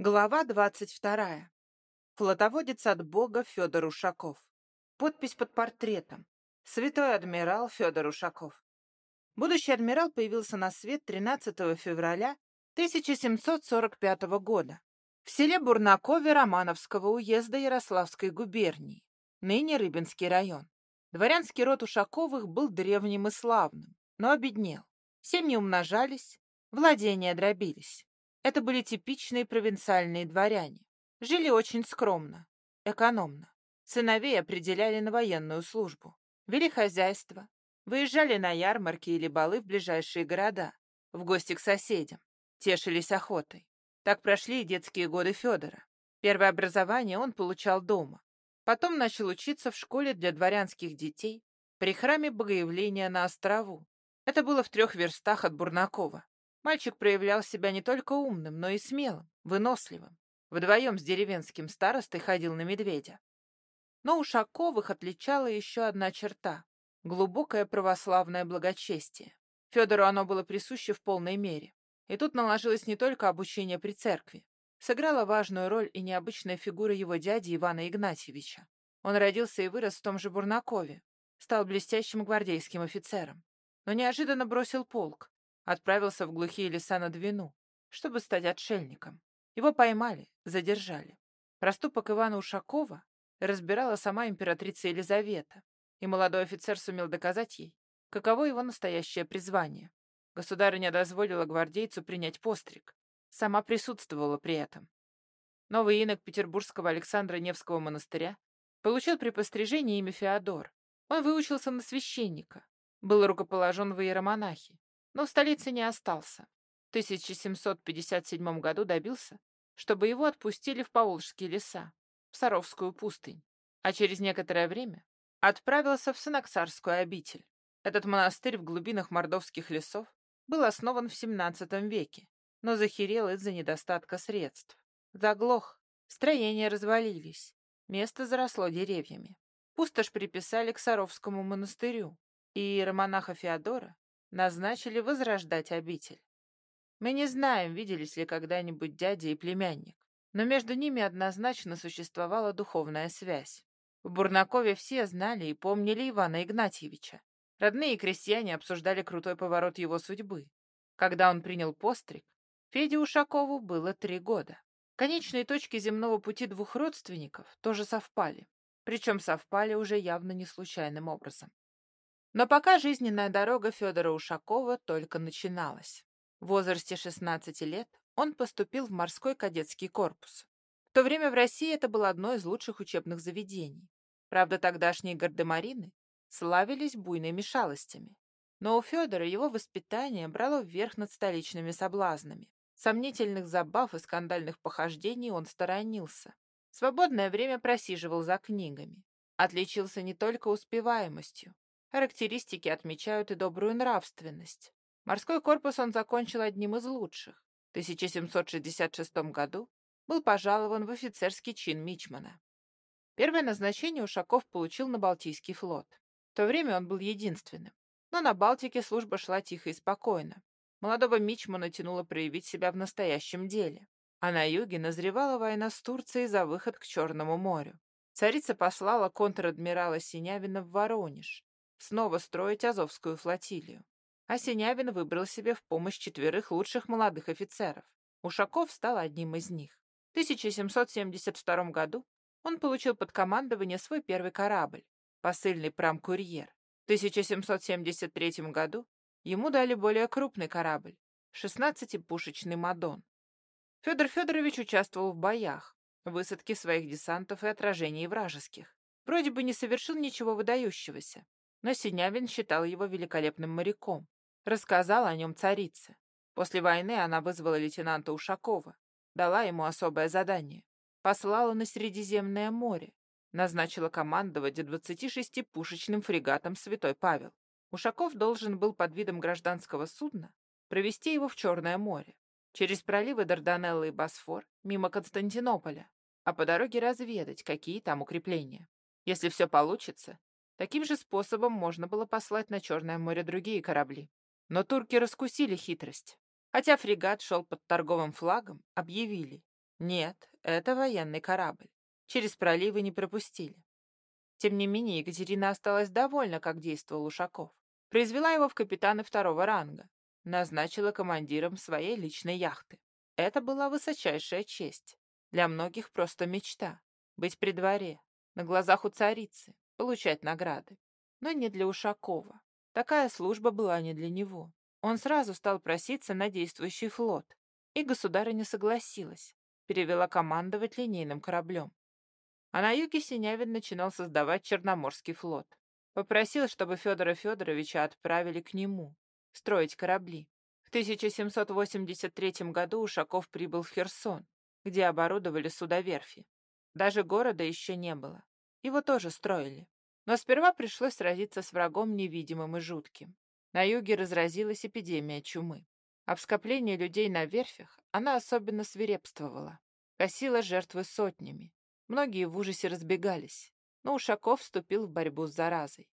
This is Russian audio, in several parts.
Глава двадцать вторая. Флотоводец от Бога Федор Ушаков. Подпись под портретом. Святой адмирал Федор Ушаков. Будущий адмирал появился на свет 13 февраля 1745 года в селе Бурнакове Романовского уезда Ярославской губернии, ныне Рыбинский район. Дворянский род Ушаковых был древним и славным, но обеднел. Семьи умножались, владения дробились. Это были типичные провинциальные дворяне. Жили очень скромно, экономно. Сыновей определяли на военную службу. Вели хозяйство. Выезжали на ярмарки или балы в ближайшие города. В гости к соседям. Тешились охотой. Так прошли и детские годы Федора. Первое образование он получал дома. Потом начал учиться в школе для дворянских детей при храме Богоявления на острову. Это было в трех верстах от Бурнакова. Мальчик проявлял себя не только умным, но и смелым, выносливым. Вдвоем с деревенским старостой ходил на медведя. Но у Шаковых отличала еще одна черта — глубокое православное благочестие. Федору оно было присуще в полной мере. И тут наложилось не только обучение при церкви. Сыграла важную роль и необычная фигура его дяди Ивана Игнатьевича. Он родился и вырос в том же Бурнакове, стал блестящим гвардейским офицером, но неожиданно бросил полк, отправился в глухие леса на Двину, чтобы стать отшельником. Его поймали, задержали. Проступок Ивана Ушакова разбирала сама императрица Елизавета, и молодой офицер сумел доказать ей, каково его настоящее призвание. Государыня дозволила гвардейцу принять постриг. Сама присутствовала при этом. Новый инок Петербургского Александра Невского монастыря получил при пострижении имя Феодор. Он выучился на священника, был рукоположен в иеромонахи, но в столице не остался. В 1757 году добился, чтобы его отпустили в Поволжские леса, в Саровскую пустынь, а через некоторое время отправился в Сыноксарскую обитель. Этот монастырь в глубинах мордовских лесов был основан в XVII веке, но захерел из-за недостатка средств. Заглох, строения развалились, место заросло деревьями. Пустошь приписали к Саровскому монастырю, и иеромонаха Феодора назначили возрождать обитель. Мы не знаем, виделись ли когда-нибудь дядя и племянник, но между ними однозначно существовала духовная связь. В Бурнакове все знали и помнили Ивана Игнатьевича. Родные крестьяне обсуждали крутой поворот его судьбы. Когда он принял постриг, Феде Ушакову было три года. Конечные точки земного пути двух родственников тоже совпали, причем совпали уже явно не случайным образом. Но пока жизненная дорога Федора Ушакова только начиналась. В возрасте 16 лет он поступил в морской кадетский корпус. В то время в России это было одно из лучших учебных заведений. Правда, тогдашние гардемарины славились буйными шалостями. Но у Федора его воспитание брало вверх над столичными соблазнами. Сомнительных забав и скандальных похождений он сторонился. Свободное время просиживал за книгами. Отличился не только успеваемостью, Характеристики отмечают и добрую нравственность. Морской корпус он закончил одним из лучших. В 1766 году был пожалован в офицерский чин мичмана. Первое назначение Ушаков получил на Балтийский флот. В то время он был единственным. Но на Балтике служба шла тихо и спокойно. Молодого мичмана тянуло проявить себя в настоящем деле. А на юге назревала война с Турцией за выход к Черному морю. Царица послала контр-адмирала Синявина в Воронеж, снова строить Азовскую флотилию. А Синявин выбрал себе в помощь четверых лучших молодых офицеров. Ушаков стал одним из них. В 1772 году он получил под командование свой первый корабль, посыльный прам-курьер. В 1773 году ему дали более крупный корабль, 16-пушечный «Мадон». Федор Федорович участвовал в боях, высадке своих десантов и отражении вражеских. Вроде бы не совершил ничего выдающегося, но Синявин считал его великолепным моряком. Рассказал о нем царице. После войны она вызвала лейтенанта Ушакова, дала ему особое задание. Послала на Средиземное море, назначила командовать 26-пушечным фрегатом «Святой Павел». Ушаков должен был под видом гражданского судна провести его в Черное море, через проливы Дарданеллы и Босфор, мимо Константинополя, а по дороге разведать, какие там укрепления. Если все получится, Таким же способом можно было послать на Черное море другие корабли. Но турки раскусили хитрость. Хотя фрегат шел под торговым флагом, объявили. Нет, это военный корабль. Через проливы не пропустили. Тем не менее, Екатерина осталась довольна, как действовал Ушаков. Произвела его в капитаны второго ранга. Назначила командиром своей личной яхты. Это была высочайшая честь. Для многих просто мечта. Быть при дворе, на глазах у царицы, получать награды. Но не для Ушакова. Такая служба была не для него. Он сразу стал проситься на действующий флот. И государыня согласилась. Перевела командовать линейным кораблем. А на юге Синявин начинал создавать Черноморский флот. Попросил, чтобы Федора Федоровича отправили к нему, строить корабли. В 1783 году Ушаков прибыл в Херсон, где оборудовали судоверфи. Даже города еще не было. Его тоже строили. Но сперва пришлось сразиться с врагом невидимым и жутким. На юге разразилась эпидемия чумы. Об скоплении людей на верфях она особенно свирепствовала. Косила жертвы сотнями. Многие в ужасе разбегались, но Ушаков вступил в борьбу с заразой.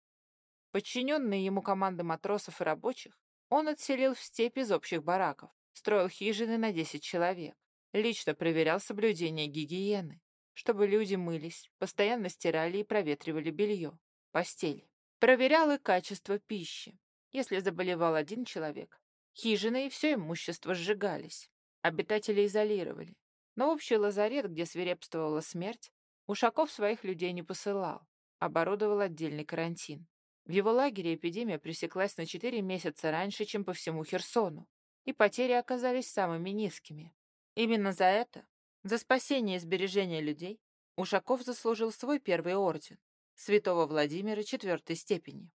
Подчиненные ему команды матросов и рабочих, он отселил в степь из общих бараков, строил хижины на 10 человек, лично проверял соблюдение гигиены, чтобы люди мылись, постоянно стирали и проветривали белье, постели. И качество пищи. Если заболевал один человек, хижины и все имущество сжигались, обитатели изолировали, но общий лазарет, где свирепствовала смерть, Ушаков своих людей не посылал, оборудовал отдельный карантин. В его лагере эпидемия пресеклась на 4 месяца раньше, чем по всему Херсону, и потери оказались самыми низкими. Именно за это, за спасение и сбережение людей, Ушаков заслужил свой первый орден святого Владимира четвертой степени.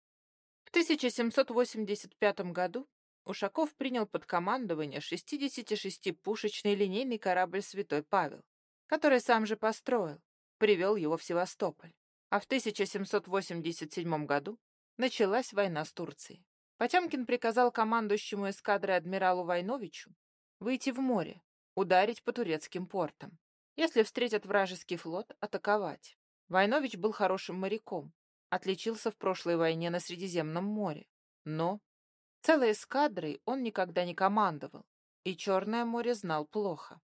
В 1785 году Ушаков принял под командование 66-пушечный линейный корабль «Святой Павел», который сам же построил, привел его в Севастополь. А в 1787 году началась война с Турцией. Потемкин приказал командующему эскадрой адмиралу Войновичу выйти в море, ударить по турецким портам. Если встретят вражеский флот, атаковать. Войнович был хорошим моряком, отличился в прошлой войне на Средиземном море, но Целой эскадрой он никогда не командовал, и Черное море знал плохо.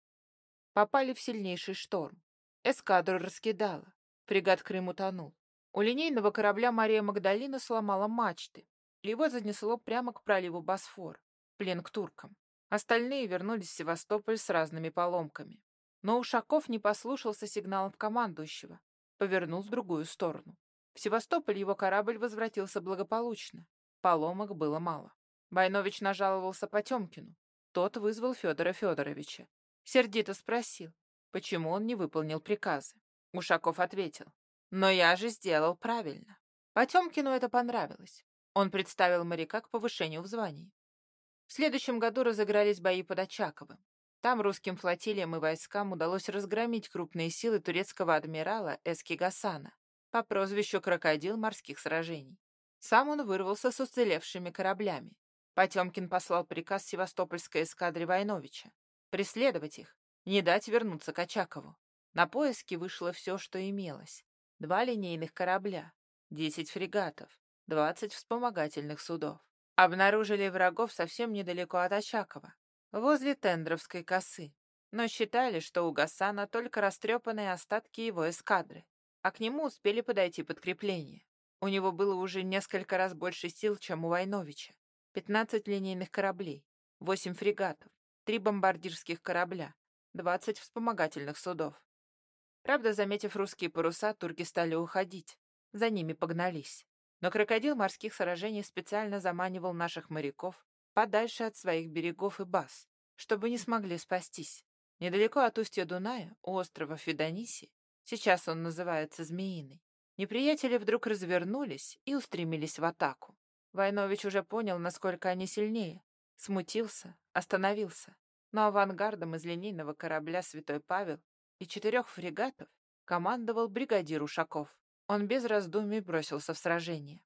Попали в сильнейший шторм. Эскадру раскидало. Фрегат Крым утонул. У линейного корабля Мария Магдалина сломала мачты. Его занесло прямо к проливу Босфор, плен к туркам. Остальные вернулись в Севастополь с разными поломками. Но Ушаков не послушался сигналов командующего, повернул в другую сторону. В Севастополь его корабль возвратился благополучно. Поломок было мало. Байнович нажаловался Потемкину. Тот вызвал Федора Федоровича. Сердито спросил, почему он не выполнил приказы. Ушаков ответил, но я же сделал правильно. Потемкину это понравилось. Он представил моряка к повышению в звании. В следующем году разыгрались бои под Очаковым. Там русским флотилиям и войскам удалось разгромить крупные силы турецкого адмирала Эски Гасана по прозвищу «Крокодил морских сражений». Сам он вырвался с уцелевшими кораблями. Потемкин послал приказ севастопольской эскадре Войновича преследовать их, не дать вернуться к Очакову. На поиски вышло все, что имелось. Два линейных корабля, десять фрегатов, двадцать вспомогательных судов. Обнаружили врагов совсем недалеко от Очакова, возле Тендровской косы, но считали, что у Гасана только растрепанные остатки его эскадры, а к нему успели подойти подкрепления. У него было уже несколько раз больше сил, чем у Войновича. 15 линейных кораблей, 8 фрегатов, 3 бомбардирских корабля, 20 вспомогательных судов. Правда, заметив русские паруса, турки стали уходить. За ними погнались. Но крокодил морских сражений специально заманивал наших моряков подальше от своих берегов и баз, чтобы не смогли спастись. Недалеко от устья Дуная, у острова Федониси, сейчас он называется Змеиный, неприятели вдруг развернулись и устремились в атаку. Войнович уже понял, насколько они сильнее. Смутился, остановился. Но авангардом из линейного корабля «Святой Павел» и четырех фрегатов командовал бригадир Ушаков. Он без раздумий бросился в сражение.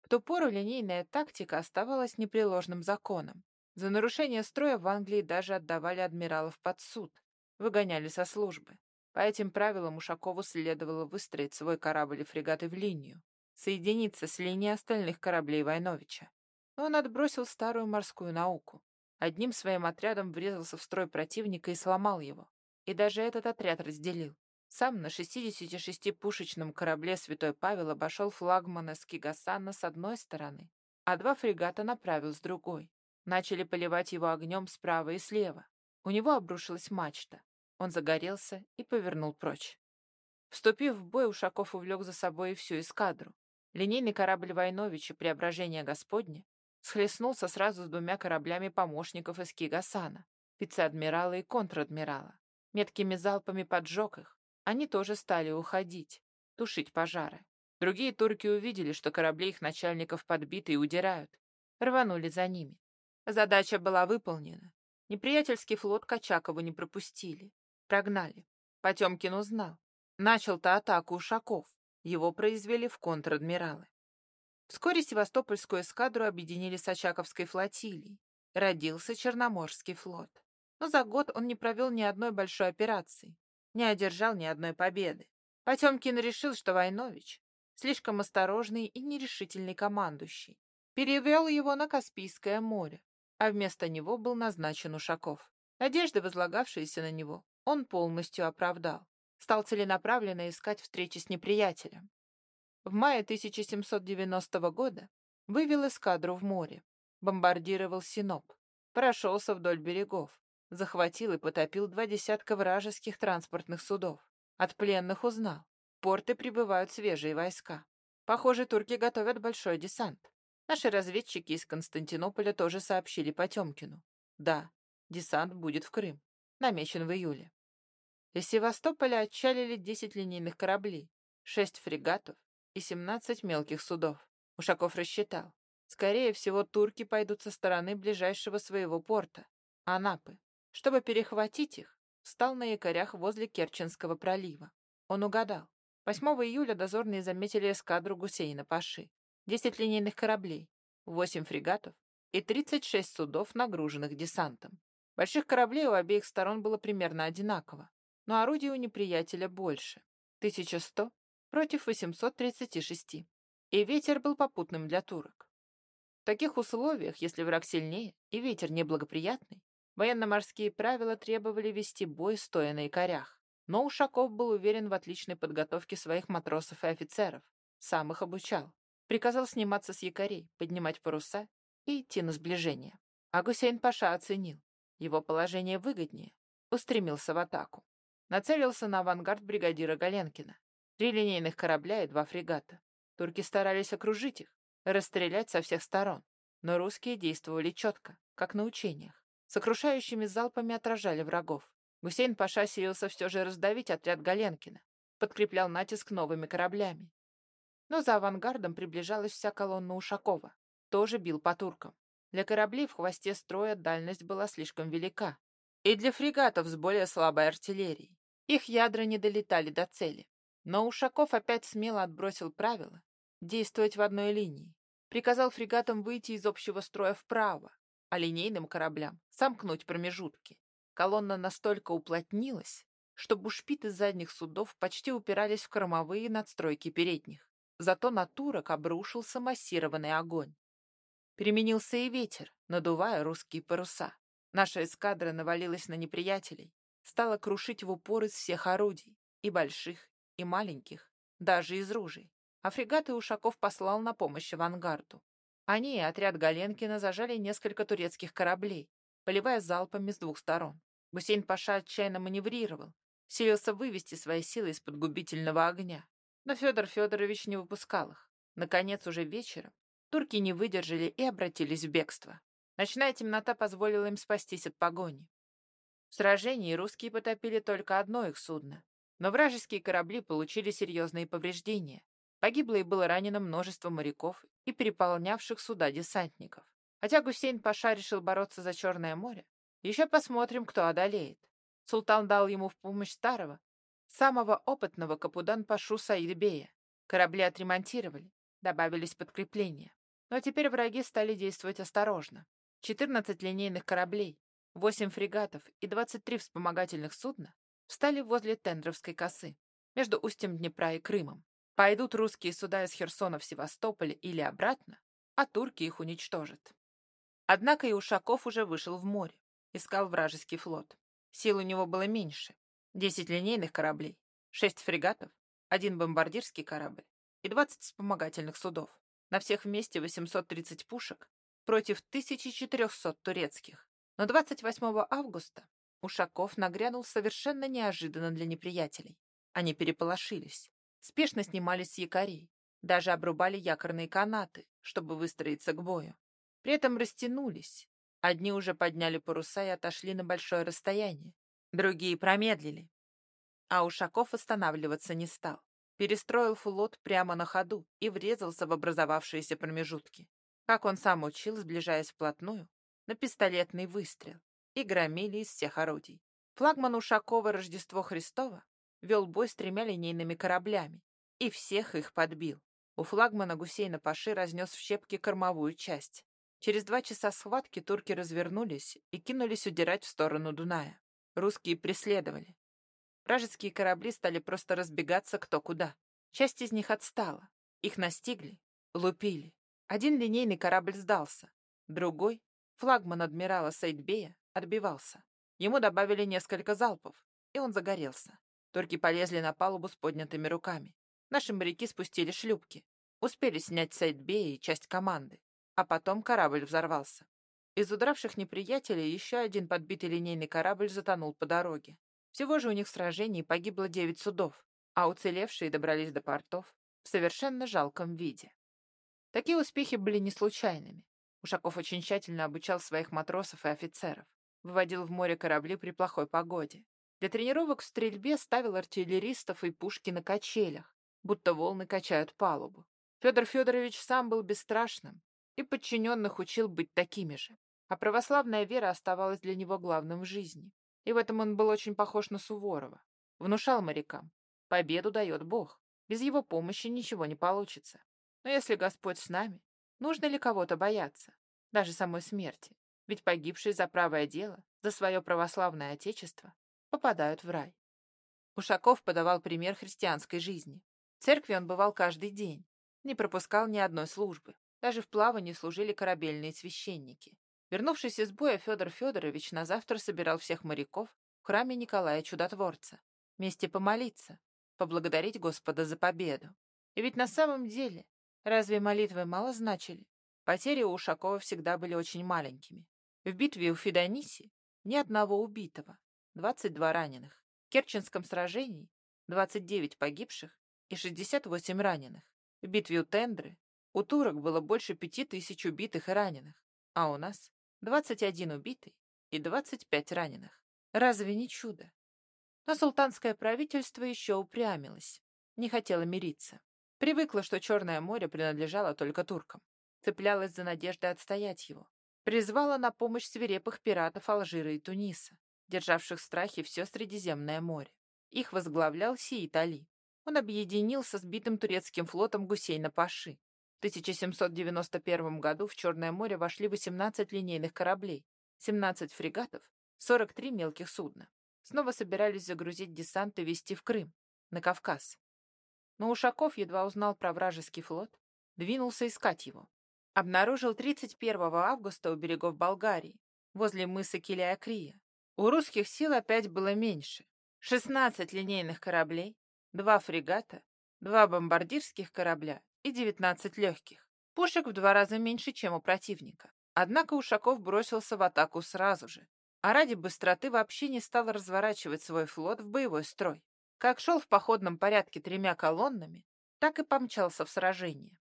В ту пору линейная тактика оставалась непреложным законом. За нарушение строя в Англии даже отдавали адмиралов под суд, выгоняли со службы. По этим правилам Ушакову следовало выстроить свой корабль и фрегаты в линию, соединиться с линией остальных кораблей Войновича. Но он отбросил старую морскую науку. Одним своим отрядом врезался в строй противника и сломал его. и даже этот отряд разделил. Сам на 66-пушечном корабле «Святой Павел» обошел флагмана Скигасана с одной стороны, а два фрегата направил с другой. Начали поливать его огнем справа и слева. У него обрушилась мачта. Он загорелся и повернул прочь. Вступив в бой, Ушаков увлек за собой всю эскадру. Линейный корабль Войновича «Преображение Господне» схлестнулся сразу с двумя кораблями помощников из Кигасана, вице-адмирала и контр-адмирала. Меткими залпами поджег их. Они тоже стали уходить, тушить пожары. Другие турки увидели, что корабли их начальников подбиты и удирают. Рванули за ними. Задача была выполнена. Неприятельский флот Качакову не пропустили. Прогнали. Потемкин узнал. Начал-то атаку Ушаков. Его произвели в контр-адмиралы. Вскоре Севастопольскую эскадру объединили с Очаковской флотилией. Родился Черноморский флот. Но за год он не провел ни одной большой операции, не одержал ни одной победы. Потемкин решил, что Войнович слишком осторожный и нерешительный командующий. Перевел его на Каспийское море, а вместо него был назначен Ушаков. Надежды, возлагавшиеся на него, он полностью оправдал. Стал целенаправленно искать встречи с неприятелем в мае 1790 года вывел эскадру в море, бомбардировал Синоп, прошелся вдоль берегов, захватил и потопил два десятка вражеских транспортных судов. От пленных узнал. В порты прибывают свежие войска. Похоже, турки готовят большой десант. Наши разведчики из Константинополя тоже сообщили Потемкину. Да, десант будет в Крым. Намечен в июле. Из Севастополя отчалили 10 линейных кораблей, 6 фрегатов, и 17 мелких судов. Ушаков рассчитал. Скорее всего, турки пойдут со стороны ближайшего своего порта, Анапы. Чтобы перехватить их, встал на якорях возле Керченского пролива. Он угадал. 8 июля дозорные заметили эскадру Гусейна Паши. 10 линейных кораблей, 8 фрегатов и 36 судов, нагруженных десантом. Больших кораблей у обеих сторон было примерно одинаково, но орудий у неприятеля больше. 1100 против 836. И ветер был попутным для турок. В таких условиях, если враг сильнее и ветер неблагоприятный, военно-морские правила требовали вести бой, стоя на якорях. Но Ушаков был уверен в отличной подготовке своих матросов и офицеров, сам их обучал. Приказал сниматься с якорей, поднимать паруса и идти на сближение. А Гусейн Паша оценил. Его положение выгоднее. Устремился в атаку. Нацелился на авангард бригадира Галенкина. Три линейных корабля и два фрегата. Турки старались окружить их, расстрелять со всех сторон. Но русские действовали четко, как на учениях. Сокрушающими залпами отражали врагов. Гусейн Паша силился все же раздавить отряд Галенкина, подкреплял натиск новыми кораблями. Но за авангардом приближалась вся колонна Ушакова. Тоже бил по туркам. Для кораблей в хвосте строя дальность была слишком велика. И для фрегатов с более слабой артиллерией. Их ядра не долетали до цели. Но Ушаков опять смело отбросил правила действовать в одной линии. Приказал фрегатам выйти из общего строя вправо, а линейным кораблям сомкнуть промежутки. Колонна настолько уплотнилась, что бушпиты задних судов почти упирались в кормовые надстройки передних. Зато на турок обрушился массированный огонь. Переменился и ветер, надувая русские паруса. Наша эскадра навалилась на неприятелей, стала крушить в упор из всех орудий, и больших, и маленьких, даже из ружей. А фрегаты Ушаков послал на помощь авангарду. Они и отряд Галенкина зажали несколько турецких кораблей, поливая залпами с двух сторон. Гусейн Паша отчаянно маневрировал, силился вывести свои силы из-под губительного огня. Но Федор Федорович не выпускал их. Наконец, уже вечером, турки не выдержали и обратились в бегство. Ночная темнота позволила им спастись от погони. В сражении русские потопили только одно их судно, но вражеские корабли получили серьезные повреждения. Погибло и было ранено множество моряков и переполнявших суда десантников. Хотя Гусейн Паша решил бороться за Черное море, еще посмотрим, кто одолеет. Султан дал ему в помощь старого, самого опытного Капудан Пашу Саидбея. Корабли отремонтировали, добавились подкрепления. Но теперь враги стали действовать осторожно. 14 линейных кораблей, 8 фрегатов и 23 вспомогательных судна встали возле Тендровской косы, между устьем Днепра и Крымом. Пойдут русские суда из Херсона в Севастополь или обратно, а турки их уничтожат. Однако и Ушаков уже вышел в море, искал вражеский флот. Сил у него было меньше. 10 линейных кораблей, 6 фрегатов, один бомбардирский корабль и 20 вспомогательных судов. На всех вместе 830 пушек против 1400 турецких. Но 28 августа Ушаков нагрянул совершенно неожиданно для неприятелей. Они переполошились, спешно снимались с якорей, даже обрубали якорные канаты, чтобы выстроиться к бою. При этом растянулись. Одни уже подняли паруса и отошли на большое расстояние, другие промедлили. А Ушаков останавливаться не стал. Перестроил флот прямо на ходу и врезался в образовавшиеся промежутки. Как он сам учил, сближаясь вплотную, на пистолетный выстрел и громили из всех орудий. Флагман Ушакова Рождество Христово вел бой с тремя линейными кораблями и всех их подбил. У флагмана Гусейна Паши разнес в щепки кормовую часть. Через два часа схватки турки развернулись и кинулись удирать в сторону Дуная. Русские преследовали. Вражеские корабли стали просто разбегаться кто куда. Часть из них отстала. Их настигли, лупили. Один линейный корабль сдался. Другой, флагман адмирала Сейдбея, отбивался. Ему добавили несколько залпов, и он загорелся. Турки полезли на палубу с поднятыми руками. Наши моряки спустили шлюпки. Успели снять Сейдбея и часть команды. А потом корабль взорвался. Из удравших неприятелей еще один подбитый линейный корабль затонул по дороге. Всего же у них в сражении погибло девять судов, а уцелевшие добрались до портов в совершенно жалком виде. Такие успехи были не случайными. Ушаков очень тщательно обучал своих матросов и офицеров, выводил в море корабли при плохой погоде. Для тренировок в стрельбе ставил артиллеристов и пушки на качелях, будто волны качают палубу. Федор Федорович сам был бесстрашным и подчиненных учил быть такими же. А православная вера оставалась для него главным в жизни. И в этом он был очень похож на Суворова. Внушал морякам. Победу дает Бог. Без его помощи ничего не получится. Но если Господь с нами, нужно ли кого-то бояться? Даже самой смерти. Ведь погибшие за правое дело, за свое православное отечество, попадают в рай. Ушаков подавал пример христианской жизни. В церкви он бывал каждый день, не пропускал ни одной службы. Даже в плавании служили корабельные священники. Вернувшись из боя, Федор Федорович на завтра собирал всех моряков в храме Николая Чудотворца. Вместе помолиться, поблагодарить Господа за победу. И ведь на самом деле, разве молитвы мало значили? Потери у Ушакова всегда были очень маленькими. В битве у Федониси ни одного убитого, 22 раненых. В Керченском сражении 29 погибших и 68 раненых. В битве у Тендры у турок было больше пяти тысяч убитых и раненых, а у нас 21 убитый и 25 раненых. Разве не чудо? Но султанское правительство еще упрямилось, не хотело мириться. Привыкло, что Черное море принадлежало только туркам. Цеплялось за надежды отстоять его. Призвала на помощь свирепых пиратов Алжира и Туниса, державших в страхе все Средиземное море. Их возглавлял Сиит Али. Он объединился с битым турецким флотом Гусейна Паши, 1791 году в Черное море вошли 18 линейных кораблей, 17 фрегатов, 43 мелких судна. Снова собирались загрузить десант и везти в Крым, на Кавказ. Но Ушаков едва узнал про вражеский флот, двинулся искать его. Обнаружил 31 августа у берегов Болгарии, возле мыса Килиакрия. У русских сил опять было меньше. 16 линейных кораблей, два фрегата, два бомбардирских корабля и 19 легких. Пушек в два раза меньше, чем у противника. Однако Ушаков бросился в атаку сразу же, а ради быстроты вообще не стал разворачивать свой флот в боевой строй. Как шел в походном порядке тремя колоннами, так и помчался в сражение.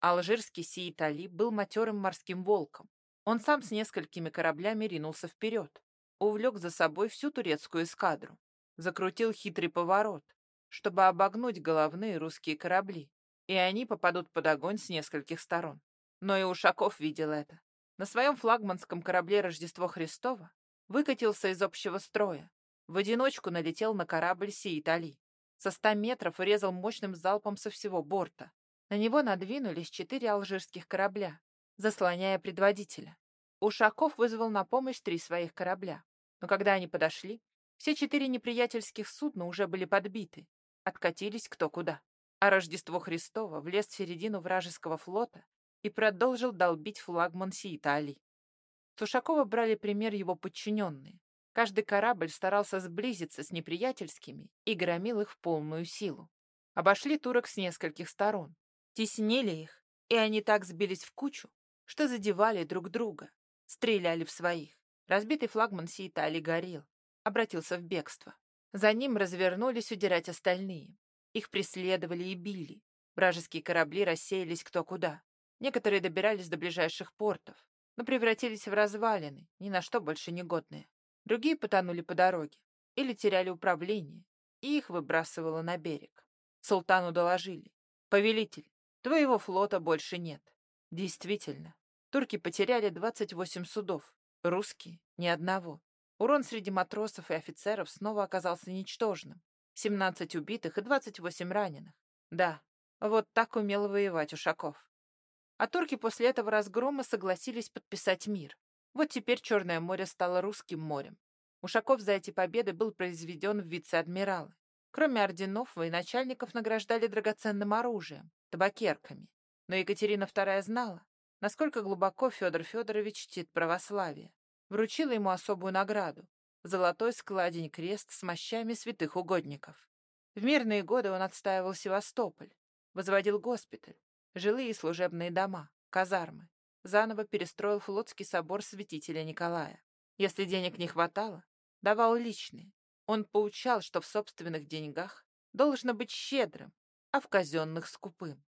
Алжирский Сиит Али был матерым морским волком. Он сам с несколькими кораблями ринулся вперед, увлек за собой всю турецкую эскадру, закрутил хитрый поворот, чтобы обогнуть головные русские корабли, и они попадут под огонь с нескольких сторон. Но и Ушаков видел это. На своем флагманском корабле Рождество Христово выкатился из общего строя. В одиночку налетел на корабль Сиитали. Со ста метров урезал мощным залпом со всего борта. На него надвинулись четыре алжирских корабля, заслоняя предводителя. Ушаков вызвал на помощь три своих корабля. Но когда они подошли, все четыре неприятельских судна уже были подбиты, откатились кто куда а Рождество Христово влез в середину вражеского флота и продолжил долбить флагман Сиитали. С Ушакова брали пример его подчиненные. Каждый корабль старался сблизиться с неприятельскими и громил их в полную силу. Обошли турок с нескольких сторон, теснили их, и они так сбились в кучу, что задевали друг друга, стреляли в своих. Разбитый флагман Сиитали горел, обратился в бегство. За ним развернулись удирать остальные. Их преследовали и били. Вражеские корабли рассеялись кто куда. Некоторые добирались до ближайших портов, но превратились в развалины, ни на что больше не годные. Другие потонули по дороге или теряли управление, и их выбрасывало на берег. Султану доложили. «Повелитель, твоего флота больше нет». Действительно, турки потеряли 28 судов, русские — ни одного. Урон среди матросов и офицеров снова оказался ничтожным. 17 убитых и 28 раненых. Да, вот так умел воевать Ушаков. А турки после этого разгрома согласились подписать мир. Вот теперь Черное море стало русским морем. Ушаков за эти победы был произведен в вице-адмиралы. Кроме орденов, военачальников награждали драгоценным оружием, табакерками. Но Екатерина II знала, насколько глубоко Федор Федорович чтит православие. Вручила ему особую награду — золотой складень крест с мощами святых угодников. В мирные годы он отстаивал Севастополь, возводил госпиталь, жилые и служебные дома, казармы. Заново перестроил флотский собор святителя Николая. Если денег не хватало, давал личные. Он поучал, что в собственных деньгах должно быть щедрым, а в казенных — скупым.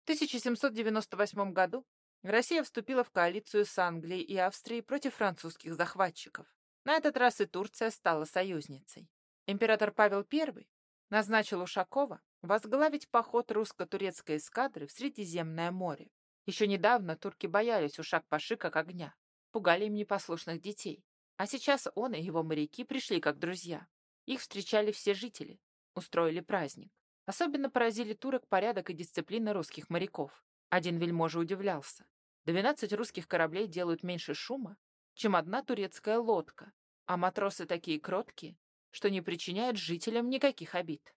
В 1798 году Россия вступила в коалицию с Англией и Австрией против французских захватчиков. На этот раз и Турция стала союзницей. Император Павел I назначил Ушакова возглавить поход русско-турецкой эскадры в Средиземное море. Еще недавно турки боялись Ушак-Паши как огня, пугали им непослушных детей. А сейчас он и его моряки пришли как друзья. Их встречали все жители, устроили праздник. Особенно поразили турок порядок и дисциплина русских моряков. Один вельможа удивлялся. Двенадцать русских кораблей делают меньше шума, чем одна турецкая лодка, а матросы такие кроткие, что не причиняют жителям никаких обид.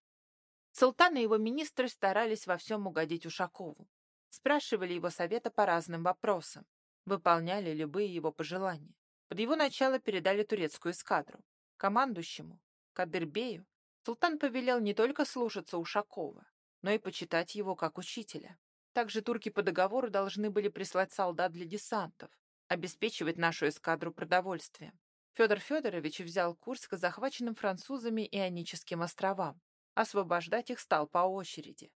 Султан и его министры старались во всем угодить Ушакову. Спрашивали его совета по разным вопросам, выполняли любые его пожелания. Под его начало передали турецкую эскадру. Командующему, Кадырбею, султан повелел не только слушаться Ушакова, но и почитать его как учителя. Также турки по договору должны были прислать солдат для десантов, обеспечивать нашу эскадру продовольствием. Федор Федорович взял курс к захваченным французами Ионическим островам, Освобождать их стал по очереди.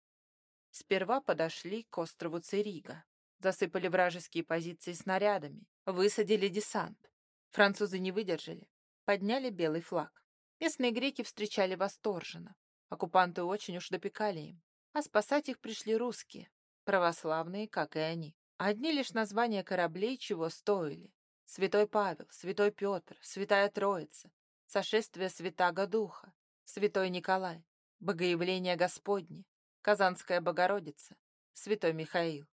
Сперва подошли к острову Церига, засыпали вражеские позиции снарядами, высадили десант. Французы не выдержали, подняли белый флаг. Местные греки встречали восторженно. Оккупанты очень уж допекали им. А спасать их пришли русские, православные, как и они. Одни лишь названия кораблей чего стоили. Святой Павел, Святой Петр, Святая Троица, Сошествие Святаго Духа, Святой Николай. Богоявление Господне, Казанская Богородица, Святой Михаил.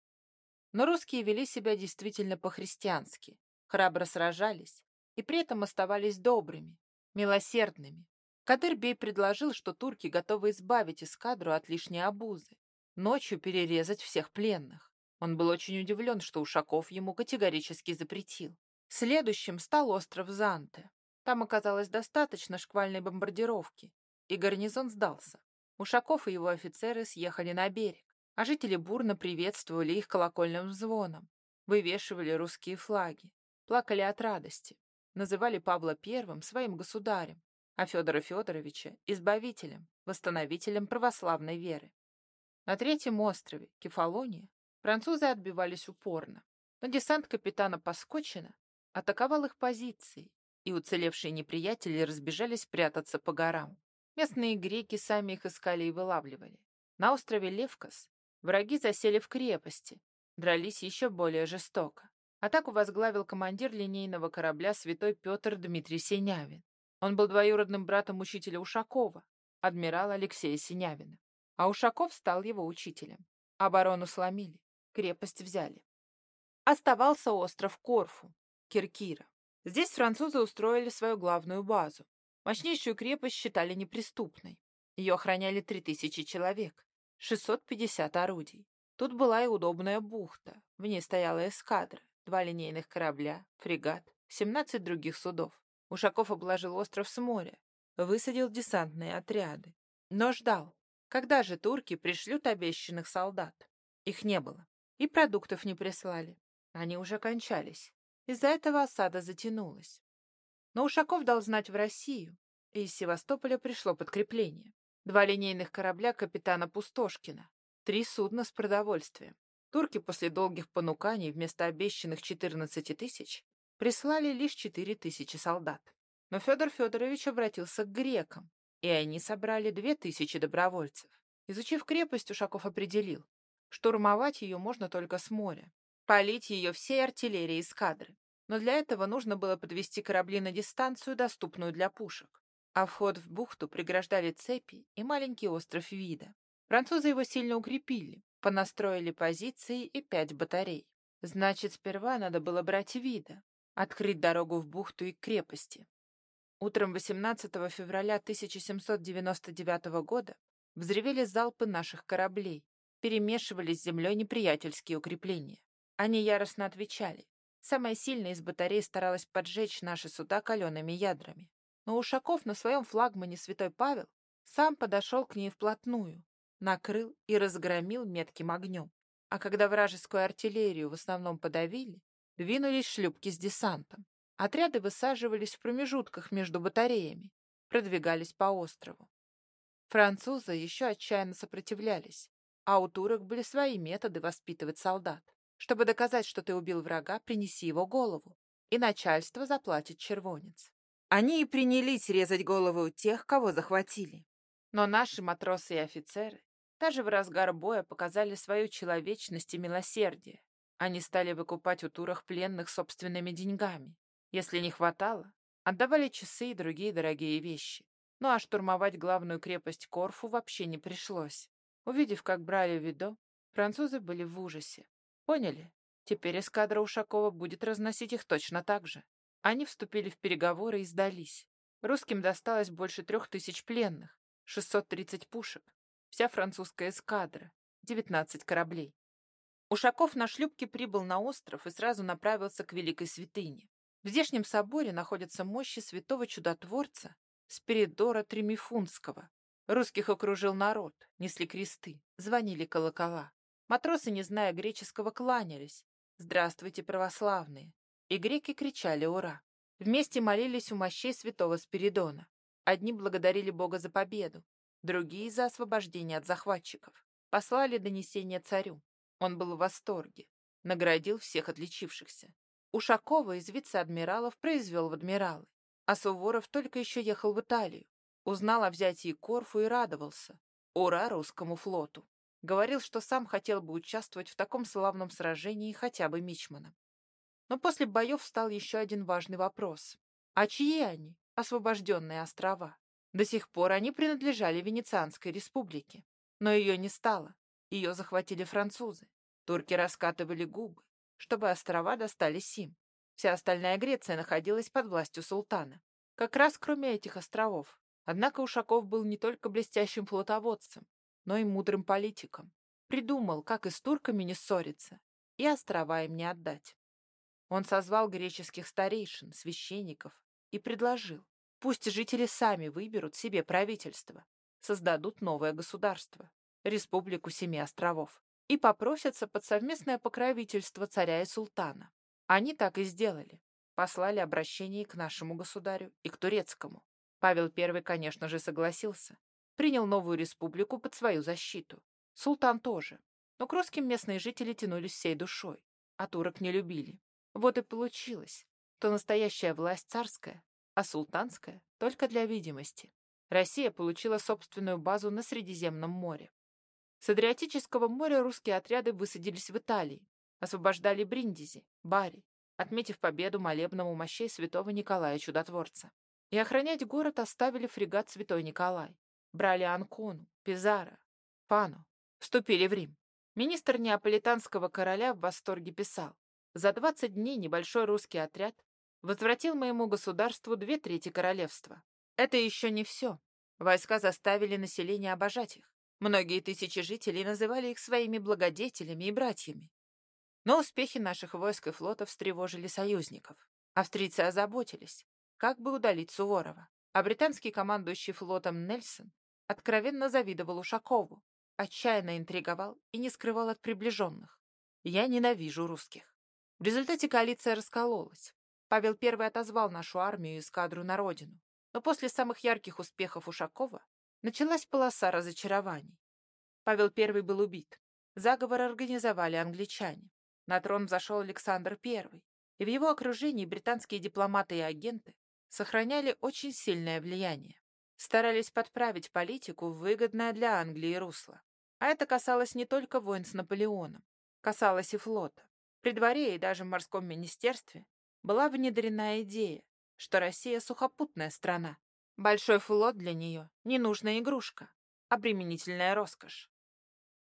Но русские вели себя действительно по-христиански, храбро сражались и при этом оставались добрыми, милосердными. Кадырбей предложил, что турки готовы избавить эскадру от лишней обузы, ночью перерезать всех пленных. Он был очень удивлен, что Ушаков ему категорически запретил. Следующим стал остров Занте. Там оказалось достаточно шквальной бомбардировки, и гарнизон сдался. Ушаков и его офицеры съехали на берег, а жители бурно приветствовали их колокольным звоном, вывешивали русские флаги, плакали от радости, называли Павла Первым своим государем, а Федора Федоровича – избавителем, восстановителем православной веры. На третьем острове, Кефалония, французы отбивались упорно, но десант капитана Паскочина атаковал их позиции, и уцелевшие неприятели разбежались прятаться по горам. Местные греки сами их искали и вылавливали. На острове Левкос враги засели в крепости, дрались еще более жестоко. Атаку возглавил командир линейного корабля святой Петр Дмитрий Синявин. Он был двоюродным братом учителя Ушакова, адмирала Алексея Синявина. А Ушаков стал его учителем. Оборону сломили, крепость взяли. Оставался остров Корфу, Киркира. Здесь французы устроили свою главную базу. Мощнейшую крепость считали неприступной. Ее охраняли 3000 человек, 650 орудий. Тут была и удобная бухта. В ней стояла эскадра, два линейных корабля, фрегат, 17 других судов. Ушаков обложил остров с моря, высадил десантные отряды. Но ждал, когда же турки пришлют обещанных солдат. Их не было. И продуктов не прислали. Они уже кончались. Из-за этого осада затянулась. Но Ушаков дал знать в Россию, и из Севастополя пришло подкрепление. Два линейных корабля капитана Пустошкина, три судна с продовольствием. Турки после долгих понуканий вместо обещанных 14 тысяч прислали лишь 4 тысячи солдат. Но Федор Федорович обратился к грекам, и они собрали 2 тысячи добровольцев. Изучив крепость, Ушаков определил, штурмовать ее можно только с моря, полить ее всей артиллерией эскадры. Но для этого нужно было подвести корабли на дистанцию, доступную для пушек. А вход в бухту преграждали цепи и маленький остров Вида. Французы его сильно укрепили, понастроили позиции и пять батарей. Значит, сперва надо было брать Вида, открыть дорогу в бухту и крепости. Утром 18 февраля 1799 года взревели залпы наших кораблей, перемешивались с землей неприятельские укрепления. Они яростно отвечали. Самая сильная из батарей старалась поджечь наши суда калеными ядрами. Но Ушаков на своем флагмане Святой Павел сам подошел к ней вплотную, накрыл и разгромил метким огнем. А когда вражескую артиллерию в основном подавили, двинулись шлюпки с десантом. Отряды высаживались в промежутках между батареями, продвигались по острову. Французы еще отчаянно сопротивлялись, а у турок были свои методы воспитывать солдат. Чтобы доказать, что ты убил врага, принеси его голову, и начальство заплатит червонец. Они и принялись резать головы у тех, кого захватили. Но наши матросы и офицеры даже в разгар боя показали свою человечность и милосердие. Они стали выкупать у турах пленных собственными деньгами. Если не хватало, отдавали часы и другие дорогие вещи. Ну а штурмовать главную крепость Корфу вообще не пришлось. Увидев, как брали Видо, французы были в ужасе. Поняли? Теперь эскадра Ушакова будет разносить их точно так же. Они вступили в переговоры и сдались. Русским досталось больше трех тысяч пленных, 630 пушек, вся французская эскадра, 19 кораблей. Ушаков на шлюпке прибыл на остров и сразу направился к Великой Святыне. В здешнем соборе находятся мощи святого чудотворца Спиридора Тремифунского. Русских окружил народ, несли кресты, звонили колокола. Матросы, не зная греческого, кланялись. «Здравствуйте, православные!» И греки кричали «Ура!». Вместе молились у мощей святого Спиридона. Одни благодарили Бога за победу, другие — за освобождение от захватчиков. Послали донесение царю. Он был в восторге. Наградил всех отличившихся. Ушакова из вице-адмиралов произвел в адмиралы. А Суворов только еще ехал в Италию. Узнал о взятии Корфу и радовался. Ура русскому флоту! Говорил, что сам хотел бы участвовать в таком славном сражении хотя бы мичманом. Но после боев встал еще один важный вопрос. А чьи они, освобожденные острова? До сих пор они принадлежали Венецианской республике. Но ее не стало. Ее захватили французы. Турки раскатывали губы, чтобы острова достались им. Вся остальная Греция находилась под властью султана. Как раз кроме этих островов. Однако Ушаков был не только блестящим флотоводцем, но и мудрым политиком. Придумал, как и с турками не ссориться, и острова им не отдать. Он созвал греческих старейшин, священников и предложил, пусть жители сами выберут себе правительство, создадут новое государство, республику Семи островов, и попросятся под совместное покровительство царя и султана. Они так и сделали. Послали обращение к нашему государю и к турецкому. Павел I, конечно же, согласился, принял новую республику под свою защиту. Султан тоже. Но к русским местные жители тянулись всей душой, а турок не любили. Вот и получилось, что настоящая власть царская, а султанская только для видимости. Россия получила собственную базу на Средиземном море. С Адриатического моря русские отряды высадились в Италии, освобождали Бриндизи, Бари, отметив победу молебному мощей святого Николая Чудотворца. И охранять город оставили фрегат Святой Николай брали Анкону, Пизаро, Пану, вступили в Рим. Министр неаполитанского короля в восторге писал, «За 20 дней небольшой русский отряд возвратил моему государству две трети королевства. Это еще не все. Войска заставили население обожать их. Многие тысячи жителей называли их своими благодетелями и братьями. Но успехи наших войск и флотов встревожили союзников. Австрийцы озаботились, как бы удалить Суворова. А британский командующий флотом Нельсон откровенно завидовал Ушакову, отчаянно интриговал и не скрывал от приближенных. «Я ненавижу русских». В результате коалиция раскололась. Павел I отозвал нашу армию и эскадру на родину. Но после самых ярких успехов Ушакова началась полоса разочарований. Павел I был убит. Заговор организовали англичане. На трон взошел Александр I, и в его окружении британские дипломаты и агенты сохраняли очень сильное влияние. Старались подправить политику в выгодное для Англии русло. А это касалось не только войн с Наполеоном, касалось и флота. При дворе и даже в морском министерстве была внедрена идея, что Россия сухопутная страна. Большой флот для нее — ненужная игрушка, обременительная роскошь.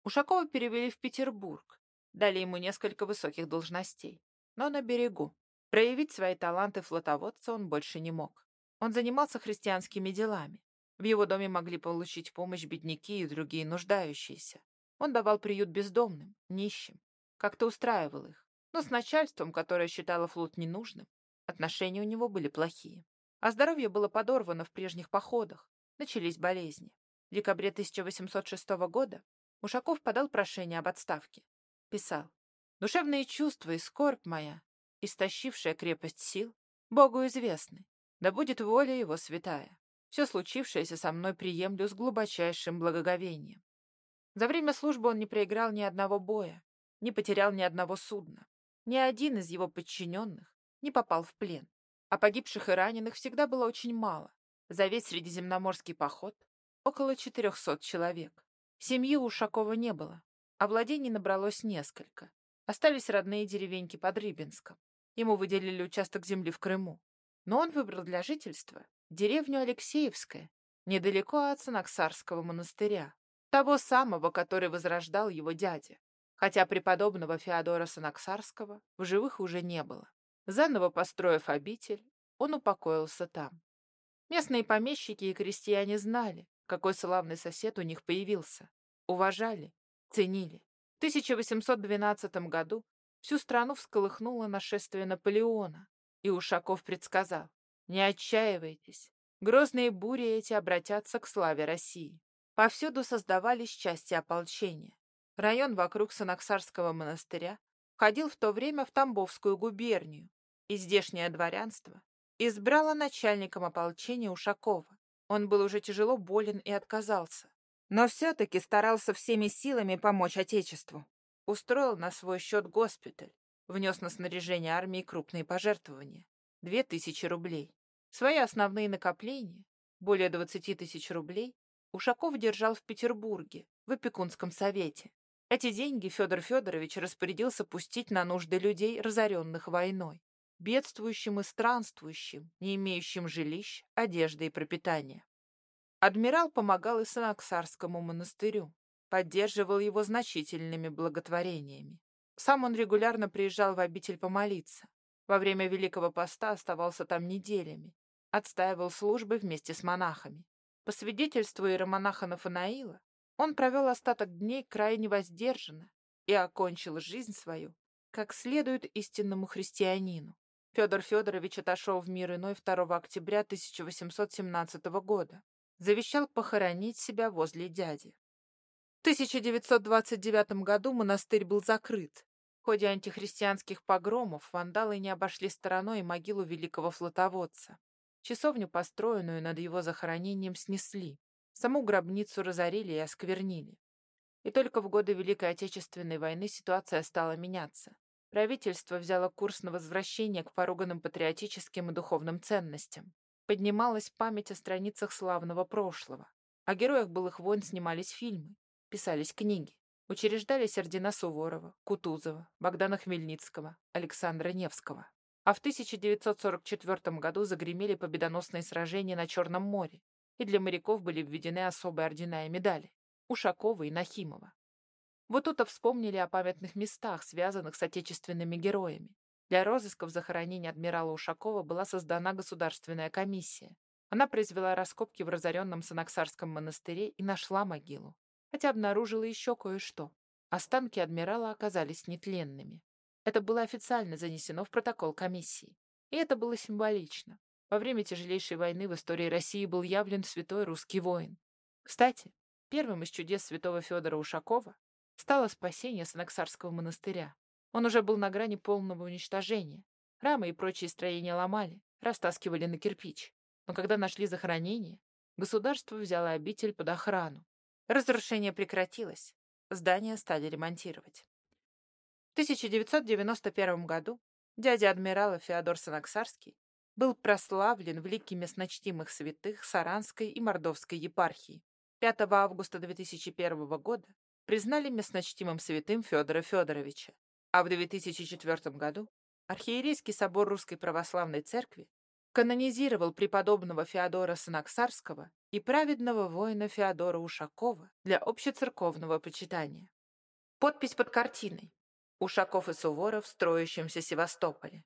Ушакова перевели в Петербург, дали ему несколько высоких должностей, но на берегу. Проявить свои таланты флотоводца он больше не мог. Он занимался христианскими делами. В его доме могли получить помощь бедняки и другие нуждающиеся. Он давал приют бездомным, нищим. Как-то устраивал их. Но с начальством, которое считало флот ненужным, отношения у него были плохие. А здоровье было подорвано в прежних походах. Начались болезни. В декабре 1806 года Ушаков подал прошение об отставке. Писал. «Душевные чувства и скорбь моя, истощившая крепость сил, Богу известны. Да будет воля его святая. Все случившееся со мной приемлю с глубочайшим благоговением. За время службы он не проиграл ни одного боя, не потерял ни одного судна. Ни один из его подчиненных не попал в плен а погибших и раненых всегда было очень мало. За весь Средиземноморский поход около 400 человек. Семьи у Ушакова не было, а владений набралось несколько. Остались родные деревеньки под Рыбинском. Ему выделили участок земли в Крыму. Но он выбрал для жительства деревню Алексеевская, недалеко от Санаксарского монастыря, того самого, который возрождал его дядя, хотя преподобного Феодора Санаксарского в живых уже не было. Заново построив обитель, он упокоился там. Местные помещики и крестьяне знали, какой славный сосед у них появился. Уважали, ценили. В 1812 году всю страну всколыхнуло нашествие Наполеона, и Ушаков предсказал, не отчаивайтесь, грозные бури эти обратятся к славе России. Повсюду создавались части ополчения. Район вокруг Санаксарского монастыря входил в то время в Тамбовскую губернию, и здешнее дворянство избрало начальником ополчения Ушакова. Он был уже тяжело болен и отказался, но все-таки старался всеми силами помочь Отечеству. Устроил на свой счет госпиталь, внес на снаряжение армии крупные пожертвования — две тысячи рублей. Свои основные накопления, более двадцати тысяч рублей, Ушаков держал в Петербурге, в опекунском совете. Эти деньги Федор Федорович распорядился пустить на нужды людей, разоренных войной, бедствующим и странствующим, не имеющим жилищ, одежды и пропитания. Адмирал помогал и Санаксарскому монастырю, поддерживал его значительными благотворениями. Сам он регулярно приезжал в обитель помолиться. Во время Великого Поста оставался там неделями, отстаивал службы вместе с монахами. По свидетельству иеромонаха Нафанаила, он провел остаток дней крайне воздержанно и окончил жизнь свою, как следует истинному христианину. Федор Федорович отошел в мир иной 2 октября 1817 года. Завещал похоронить себя возле дяди. В 1929 году монастырь был закрыт. В ходе антихристианских погромов вандалы не обошли стороной могилу великого флотоводца. Часовню, построенную над его захоронением, снесли. Саму гробницу разорили и осквернили. И только в годы Великой Отечественной войны ситуация стала меняться. Правительство взяло курс на возвращение к поруганным патриотическим и духовным ценностям. Поднималась память о страницах славного прошлого. О героях былых войн снимались фильмы, писались книги. Учреждались ордена Суворова, Кутузова, Богдана Хмельницкого, Александра Невского. А в 1944 году загремели победоносные сражения на Черном море, и для моряков были введены особые ордена и медали – Ушакова и Нахимова. Вот тут-то вспомнили о памятных местах, связанных с отечественными героями. Для розысков захоронения адмирала Ушакова была создана государственная комиссия. Она произвела раскопки в разоренном Санаксарском монастыре и нашла могилу. Хотя обнаружила еще кое-что. Останки адмирала оказались нетленными. Это было официально занесено в протокол комиссии. И это было символично Во время тяжелейшей войны в истории России был явлен святой русский воин. Кстати, первым из чудес святого Федора Ушакова стало спасение Санаксарского монастыря. Он уже был на грани полного уничтожения. Рамы и прочие строения ломали, растаскивали на кирпич. Но когда нашли захоронение, государство взяло обитель под охрану. Разрушение прекратилось, здание стали ремонтировать. В 1991 году дядя адмирала Феодор Санаксарский был прославлен в лике местночтимых святых Саранской и Мордовской епархии. 5 августа 2001 года признали местночтимым святым Федора Федоровича, а в 2004 году Архиерейский собор Русской Православной Церкви канонизировал преподобного Феодора Санаксарского и праведного воина Феодора Ушакова для общецерковного почитания. Подпись под картиной. Ушаков и Суворов в строящемся Севастополе.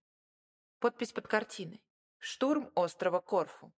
Подпись под картиной. Штурм острова Корфу.